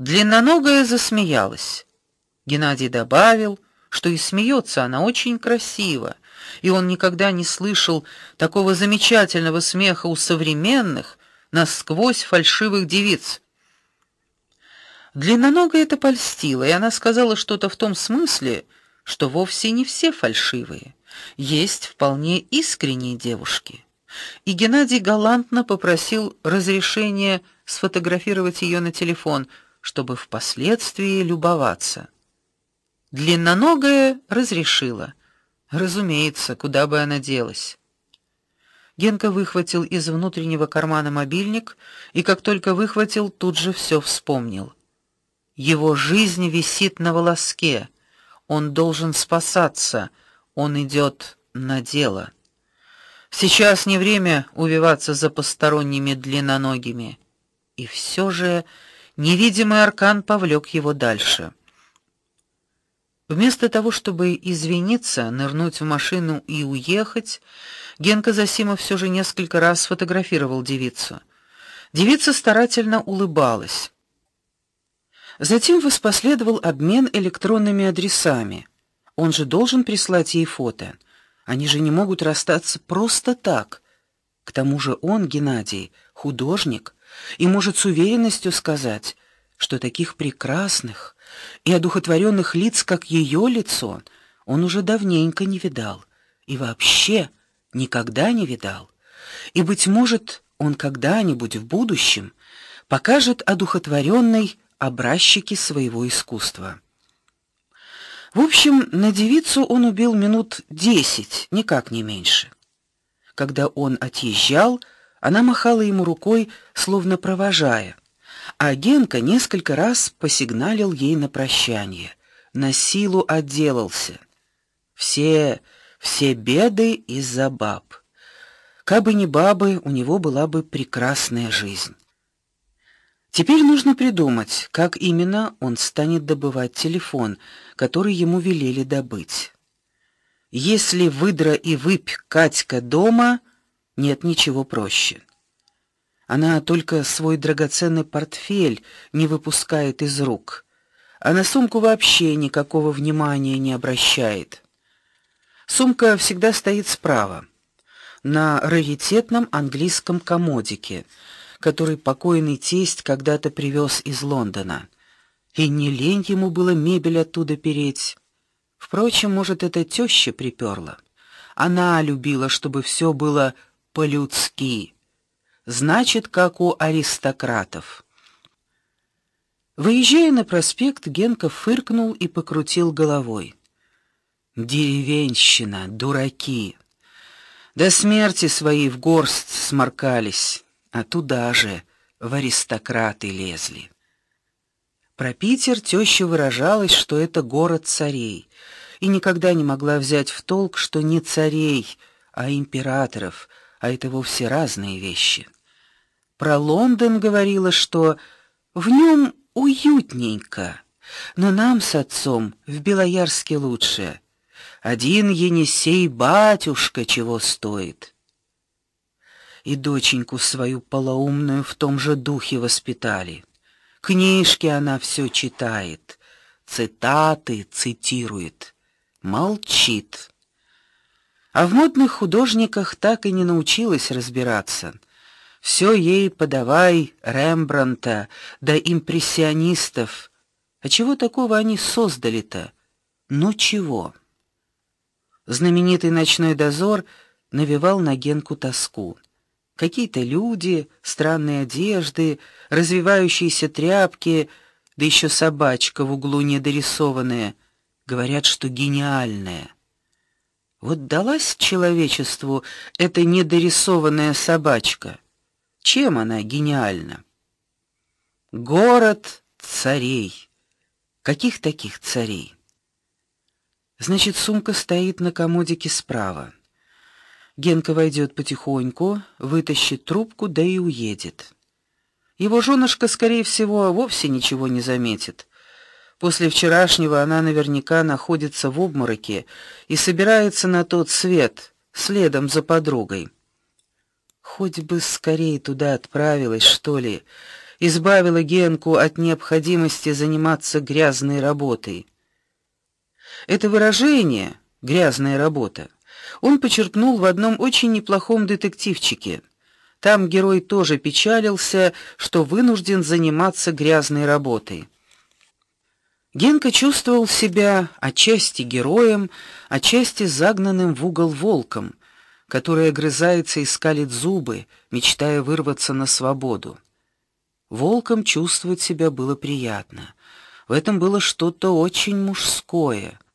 Длинноногая засмеялась. Геннадий добавил, что и смеется она очень красиво, и он никогда не слышал такого замечательного смеха у современных, насквозь фальшивых девиц. Длинноногая это польстила, и она сказала что-то в том смысле, что вовсе не все фальшивые. Есть вполне искренние девушки. И Геннадий галантно попросил разрешения сфотографировать ее на телефон, чтобы впоследствии любоваться. Длинноногая разрешила. Разумеется, куда бы она делась. Генка выхватил из внутреннего кармана мобильник и как только выхватил, тут же все вспомнил. Его жизнь висит на волоске. Он должен спасаться. Он идет на дело. Сейчас не время увиваться за посторонними длинноногими. И все же невидимый аркан повлек его дальше. Вместо того, чтобы извиниться, нырнуть в машину и уехать, Генка Засимов все же несколько раз сфотографировал девицу. Девица старательно улыбалась. Затем воспоследовал обмен электронными адресами. Он же должен прислать ей фото. Они же не могут расстаться просто так. К тому же он, Геннадий, художник и может с уверенностью сказать, что таких прекрасных и одухотворенных лиц, как ее лицо, он уже давненько не видал и вообще никогда не видал. И быть может, он когда-нибудь в будущем покажет одухотворенной образчики своего искусства. В общем, на девицу он убил минут десять, никак не меньше. Когда он отъезжал, она махала ему рукой, словно провожая, а Генка несколько раз посигналил ей на прощание. На силу отделался. Все все беды из-за баб. Кабы не бабы, у него была бы прекрасная жизнь. Теперь нужно придумать, как именно он станет добывать телефон, который ему велели добыть. Если выдра и выпь Катька дома, нет ничего проще. Она только свой драгоценный портфель не выпускает из рук, а на сумку вообще никакого внимания не обращает. Сумка всегда стоит справа, на раритетном английском комодике который покойный тесть когда-то привез из Лондона. И не лень ему было мебель оттуда переть. Впрочем, может, это теща приперла. Она любила, чтобы все было по-людски. Значит, как у аристократов. Выезжая на проспект, Генка фыркнул и покрутил головой. Деревенщина, дураки. До смерти своей в горсть сморкались а туда же в аристократы лезли. Про Питер теща выражалась, что это город царей, и никогда не могла взять в толк, что не царей, а императоров, а это вовсе разные вещи. Про Лондон говорила, что в нем уютненько, но нам с отцом в Белоярске лучше. Один Енисей батюшка чего стоит и доченьку свою полоумную в том же духе воспитали. Книжки она все читает, цитаты цитирует, молчит. А в модных художниках так и не научилась разбираться. Все ей подавай Рембрандта да импрессионистов. А чего такого они создали-то? Ну чего? Знаменитый ночной дозор навевал на Генку тоску. Какие-то люди, странные одежды, развивающиеся тряпки, да еще собачка в углу недорисованная, говорят, что гениальная. Вот далась человечеству эта недорисованная собачка. Чем она гениальна? Город царей. Каких таких царей? Значит, сумка стоит на комодике справа. Генка войдет потихоньку, вытащит трубку, да и уедет. Его жёнушка, скорее всего, вовсе ничего не заметит. После вчерашнего она наверняка находится в обмороке и собирается на тот свет следом за подругой. Хоть бы скорее туда отправилась, что ли, избавило Генку от необходимости заниматься грязной работой. Это выражение грязная работа он почерпнул в одном очень неплохом детективчике. Там герой тоже печалился, что вынужден заниматься грязной работой. Генка чувствовал себя отчасти героем, отчасти загнанным в угол волком, который огрызается и скалит зубы, мечтая вырваться на свободу. Волком чувствовать себя было приятно. В этом было что-то очень мужское —